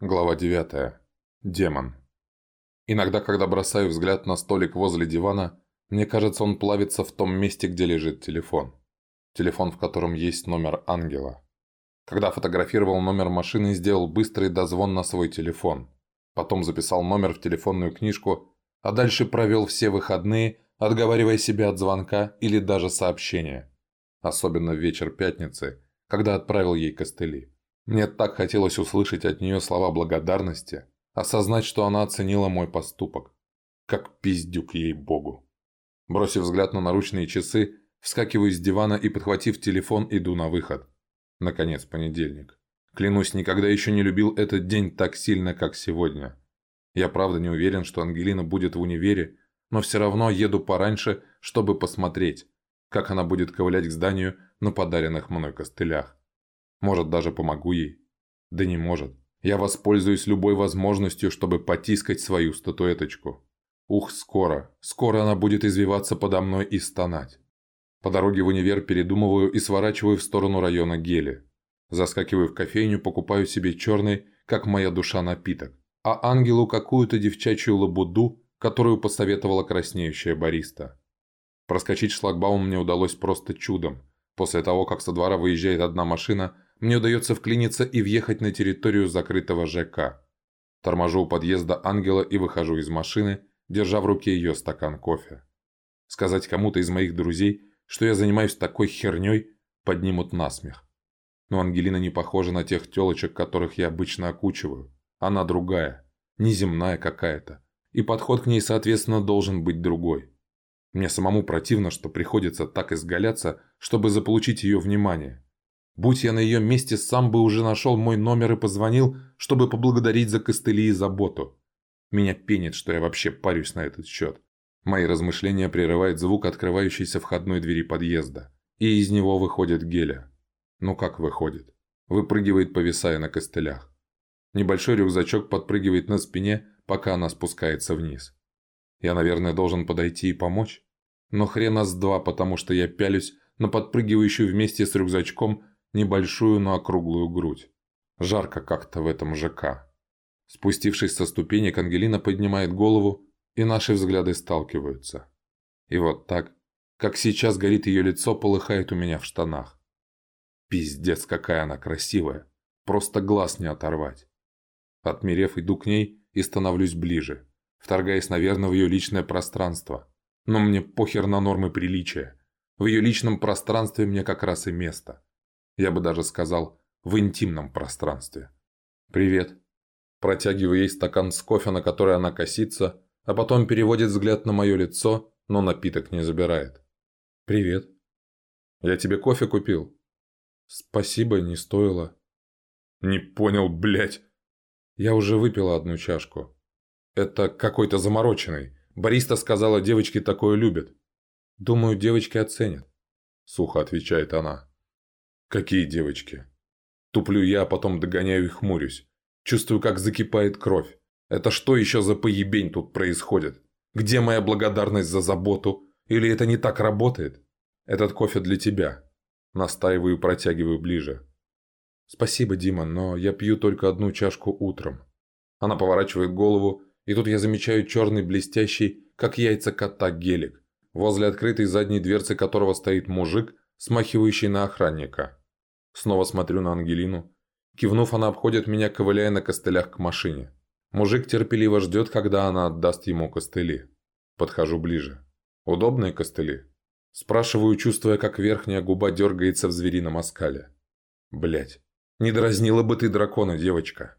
Глава 9. Демон. Иногда, когда бросаю взгляд на столик возле дивана, мне кажется, он плавится в том месте, где лежит телефон. Телефон, в котором есть номер ангела. Когда фотографировал номер машины, сделал быстрый дозвон на свой телефон. Потом записал номер в телефонную книжку, а дальше провел все выходные, отговаривая себя от звонка или даже сообщения. Особенно в вечер пятницы, когда отправил ей костыли. Мне так хотелось услышать от нее слова благодарности, осознать, что она оценила мой поступок. Как пиздюк ей-богу. Бросив взгляд на наручные часы, вскакиваю с дивана и, подхватив телефон, иду на выход. Наконец, понедельник. Клянусь, никогда еще не любил этот день так сильно, как сегодня. Я правда не уверен, что Ангелина будет в универе, но все равно еду пораньше, чтобы посмотреть, как она будет ковылять к зданию на подаренных мной костылях. Может, даже помогу ей? Да не может. Я воспользуюсь любой возможностью, чтобы потискать свою статуэточку. Ух, скоро, скоро она будет извиваться подо мной и стонать. По дороге в универ передумываю и сворачиваю в сторону района Гели. Заскакиваю в кофейню, покупаю себе черный, как моя душа, напиток. А ангелу какую-то девчачью лабуду, которую посоветовала краснеющая бариста. Проскочить шлагбаум мне удалось просто чудом. После того, как со двора выезжает одна машина, мне удается вклиниться и въехать на территорию закрытого ЖК. Торможу у подъезда Ангела и выхожу из машины, держа в руке ее стакан кофе. Сказать кому-то из моих друзей, что я занимаюсь такой херней, поднимут насмех. Но Ангелина не похожа на тех телочек, которых я обычно окучиваю. Она другая, неземная какая-то. И подход к ней, соответственно, должен быть другой. Мне самому противно, что приходится так изгаляться, чтобы заполучить ее внимание. Будь я на ее месте, сам бы уже нашел мой номер и позвонил, чтобы поблагодарить за костыли и заботу. Меня пенит, что я вообще парюсь на этот счет. Мои размышления прерывает звук открывающейся входной двери подъезда. И из него выходит Геля. Ну как выходит? Выпрыгивает, повисая на костылях. Небольшой рюкзачок подпрыгивает на спине, пока она спускается вниз. Я, наверное, должен подойти и помочь. Но хрена с два, потому что я пялюсь на подпрыгивающую вместе с рюкзачком небольшую, но округлую грудь. Жарко как-то в этом ЖК. Спустившись со ступенек, Ангелина поднимает голову, и наши взгляды сталкиваются. И вот так, как сейчас горит ее лицо, полыхает у меня в штанах. Пиздец, какая она красивая. Просто глаз не оторвать. Отмерев, иду к ней и становлюсь ближе, вторгаясь, наверное, в ее личное пространство. Но мне похер на нормы приличия. В ее личном пространстве мне как раз и место. Я бы даже сказал, в интимном пространстве. «Привет». Протягиваю ей стакан с кофе, на который она косится, а потом переводит взгляд на мое лицо, но напиток не забирает. «Привет». «Я тебе кофе купил». «Спасибо, не стоило». «Не понял, блядь». «Я уже выпила одну чашку». «Это какой-то замороченный. Бариста сказала, девочки такое любят». «Думаю, девочки оценят», — сухо отвечает она. «Какие девочки?» Туплю я, а потом догоняю и хмурюсь. Чувствую, как закипает кровь. Это что еще за поебень тут происходит? Где моя благодарность за заботу? Или это не так работает? Этот кофе для тебя. Настаиваю протягиваю ближе. Спасибо, Дима, но я пью только одну чашку утром. Она поворачивает голову, и тут я замечаю черный блестящий, как яйца кота, гелик, возле открытой задней дверцы которого стоит мужик смахивающий на охранника. Снова смотрю на Ангелину. Кивнув, она обходит меня, ковыляя на костылях к машине. Мужик терпеливо ждет, когда она отдаст ему костыли. Подхожу ближе. Удобные костыли? Спрашиваю, чувствуя, как верхняя губа дергается в зверином оскале. Блять, не дразнила бы ты дракона, девочка.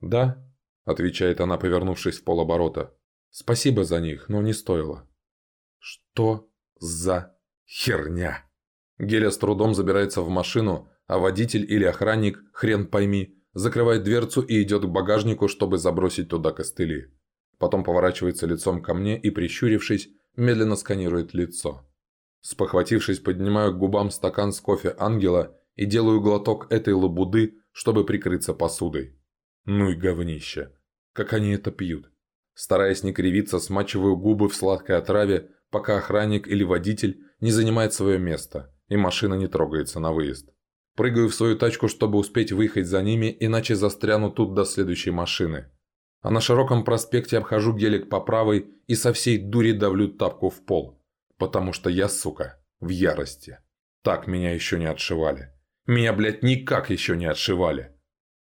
Да, отвечает она, повернувшись в полоборота. Спасибо за них, но не стоило. Что за херня? Геля с трудом забирается в машину, а водитель или охранник, хрен пойми, закрывает дверцу и идет к багажнику, чтобы забросить туда костыли. Потом поворачивается лицом ко мне и, прищурившись, медленно сканирует лицо. Спохватившись, поднимаю к губам стакан с кофе ангела и делаю глоток этой лабуды, чтобы прикрыться посудой. Ну и говнище. Как они это пьют. Стараясь не кривиться, смачиваю губы в сладкой отраве, пока охранник или водитель не занимает свое место – и машина не трогается на выезд. Прыгаю в свою тачку, чтобы успеть выехать за ними, иначе застряну тут до следующей машины. А на широком проспекте обхожу гелик по правой и со всей дури давлю тапку в пол. Потому что я, сука, в ярости. Так меня еще не отшивали. Меня, блядь, никак еще не отшивали.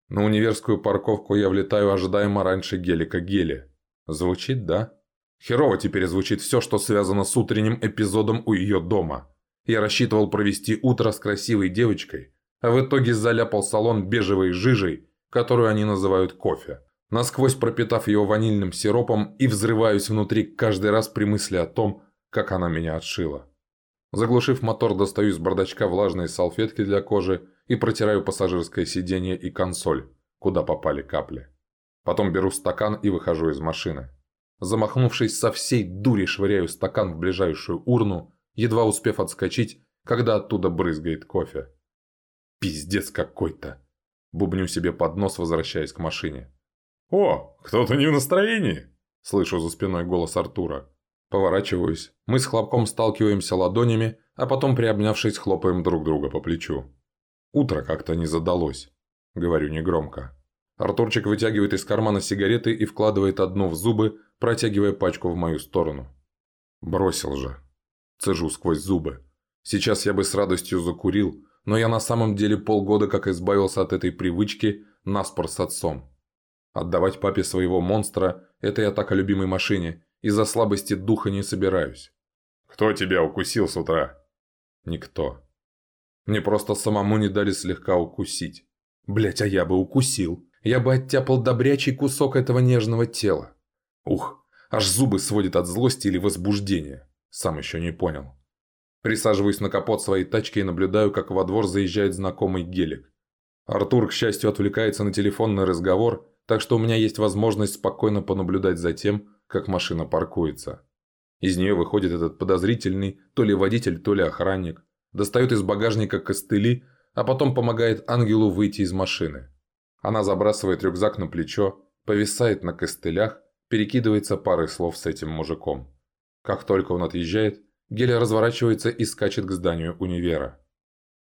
На универскую парковку я влетаю ожидаемо раньше гелика гели. Звучит, да? Херово теперь звучит все, что связано с утренним эпизодом у ее дома. Я рассчитывал провести утро с красивой девочкой, а в итоге заляпал салон бежевой жижей, которую они называют кофе, насквозь пропитав его ванильным сиропом и взрываюсь внутри каждый раз при мысли о том, как она меня отшила. Заглушив мотор, достаю из бардачка влажные салфетки для кожи и протираю пассажирское сиденье и консоль, куда попали капли. Потом беру стакан и выхожу из машины. Замахнувшись со всей дури, швыряю стакан в ближайшую урну, едва успев отскочить, когда оттуда брызгает кофе. Пиздец какой-то. Бубню себе под нос, возвращаясь к машине. «О, кто-то не в настроении!» Слышу за спиной голос Артура. Поворачиваюсь. Мы с хлопком сталкиваемся ладонями, а потом, приобнявшись, хлопаем друг друга по плечу. «Утро как-то не задалось», — говорю негромко. Артурчик вытягивает из кармана сигареты и вкладывает одну в зубы, протягивая пачку в мою сторону. «Бросил же». Цежу сквозь зубы. Сейчас я бы с радостью закурил, но я на самом деле полгода как избавился от этой привычки наспор с отцом. Отдавать папе своего монстра – это я так о любимой машине, из-за слабости духа не собираюсь. «Кто тебя укусил с утра?» «Никто. Мне просто самому не дали слегка укусить. Блять, а я бы укусил. Я бы оттяпал добрячий кусок этого нежного тела. Ух, аж зубы сводит от злости или возбуждения. Сам еще не понял. Присаживаюсь на капот своей тачки и наблюдаю, как во двор заезжает знакомый гелик. Артур, к счастью, отвлекается на телефонный разговор, так что у меня есть возможность спокойно понаблюдать за тем, как машина паркуется. Из нее выходит этот подозрительный то ли водитель, то ли охранник, достает из багажника костыли, а потом помогает ангелу выйти из машины. Она забрасывает рюкзак на плечо, повисает на костылях, перекидывается парой слов с этим мужиком. Как только он отъезжает, Геля разворачивается и скачет к зданию универа.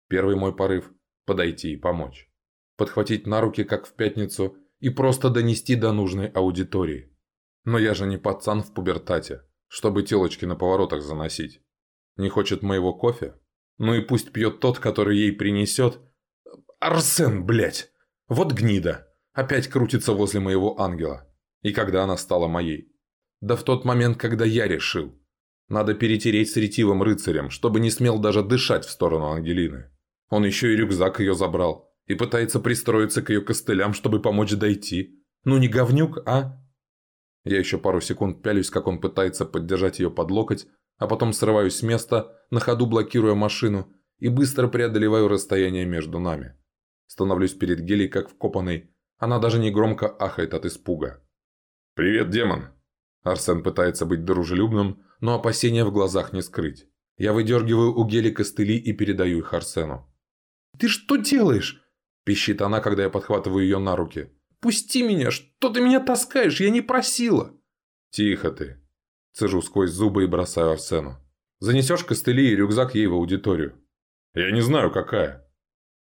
Первый мой порыв – подойти и помочь. Подхватить на руки, как в пятницу, и просто донести до нужной аудитории. Но я же не пацан в пубертате, чтобы телочки на поворотах заносить. Не хочет моего кофе? Ну и пусть пьет тот, который ей принесет. Арсен, блядь! Вот гнида! Опять крутится возле моего ангела. И когда она стала моей? Да в тот момент, когда я решил. Надо перетереть с ретивым рыцарем, чтобы не смел даже дышать в сторону Ангелины. Он еще и рюкзак ее забрал. И пытается пристроиться к ее костылям, чтобы помочь дойти. Ну не говнюк, а? Я еще пару секунд пялюсь, как он пытается поддержать ее под локоть, а потом срываюсь с места, на ходу блокируя машину, и быстро преодолеваю расстояние между нами. Становлюсь перед Гелей, как вкопанный. Она даже не громко ахает от испуга. «Привет, демон!» Арсен пытается быть дружелюбным, но опасения в глазах не скрыть. Я выдергиваю у Гели костыли и передаю их Арсену. «Ты что делаешь?» – пищит она, когда я подхватываю ее на руки. «Пусти меня! Что ты меня таскаешь? Я не просила!» «Тихо ты!» – цежу сквозь зубы и бросаю Арсену. «Занесешь костыли и рюкзак ей в аудиторию». «Я не знаю, какая».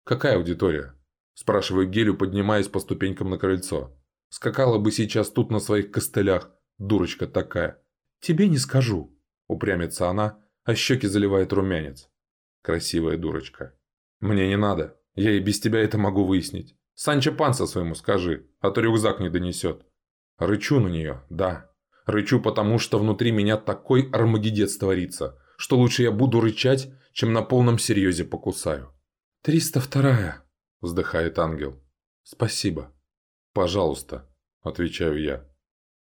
«Какая аудитория?» – спрашиваю Гелю, поднимаясь по ступенькам на крыльцо. «Скакала бы сейчас тут на своих костылях, дурочка такая. «Тебе не скажу», – упрямится она, а щеки заливает румянец. Красивая дурочка. «Мне не надо. Я и без тебя это могу выяснить. Санчо Панса своему скажи, а то рюкзак не донесет». Рычу на нее, да. Рычу, потому что внутри меня такой армагедец творится, что лучше я буду рычать, чем на полном серьезе покусаю. «Триста вторая», – вздыхает ангел. «Спасибо». «Пожалуйста», – отвечаю я.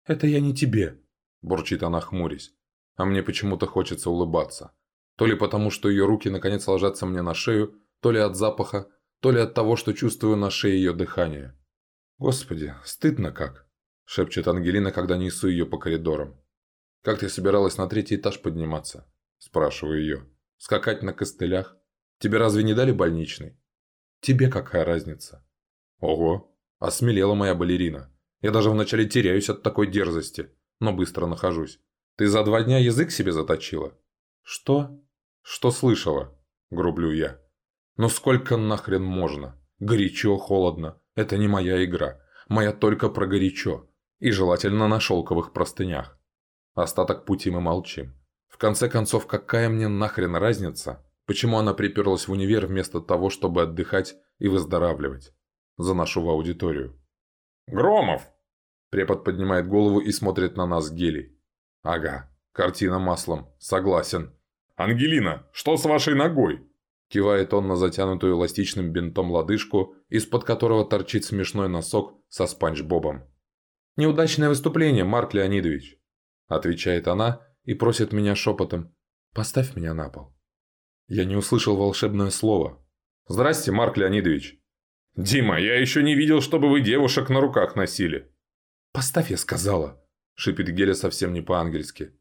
«Это я не тебе», – бурчит она, хмурясь. А мне почему-то хочется улыбаться. То ли потому, что ее руки наконец ложатся мне на шею, то ли от запаха, то ли от того, что чувствую на шее ее дыхание. «Господи, стыдно как!» – шепчет Ангелина, когда несу ее по коридорам. «Как ты собиралась на третий этаж подниматься?» – спрашиваю ее. «Скакать на костылях? Тебе разве не дали больничный?» «Тебе какая разница?» «Ого! Осмелела моя балерина. Я даже вначале теряюсь от такой дерзости но быстро нахожусь. Ты за два дня язык себе заточила?» «Что?» «Что слышала?» – грублю я. Но сколько нахрен можно? Горячо, холодно. Это не моя игра. Моя только про горячо. И желательно на шелковых простынях. Остаток пути мы молчим. В конце концов, какая мне нахрен разница, почему она приперлась в универ вместо того, чтобы отдыхать и выздоравливать? Заношу в аудиторию. «Громов!» Препод поднимает голову и смотрит на нас гелий. «Ага, картина маслом. Согласен». «Ангелина, что с вашей ногой?» Кивает он на затянутую эластичным бинтом лодыжку, из-под которого торчит смешной носок со спанч-бобом. «Неудачное выступление, Марк Леонидович», – отвечает она и просит меня шепотом «Поставь меня на пол». Я не услышал волшебное слово. «Здрасте, Марк Леонидович». «Дима, я еще не видел, чтобы вы девушек на руках носили». «Поставь, я сказала», – шипит Геля совсем не по-ангельски.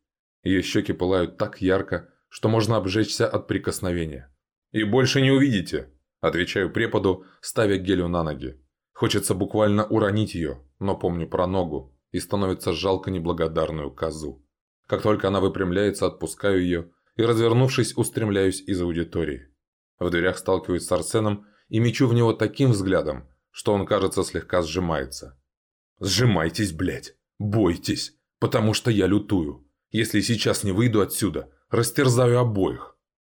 Ее щеки пылают так ярко, что можно обжечься от прикосновения. «И больше не увидите», – отвечаю преподу, ставя Гелю на ноги. Хочется буквально уронить ее, но помню про ногу, и становится жалко неблагодарную козу. Как только она выпрямляется, отпускаю ее и, развернувшись, устремляюсь из аудитории. В дверях сталкиваюсь с Арсеном и мечу в него таким взглядом, что он, кажется, слегка сжимается. «Сжимайтесь, блядь! Бойтесь! Потому что я лютую! Если сейчас не выйду отсюда, растерзаю обоих!»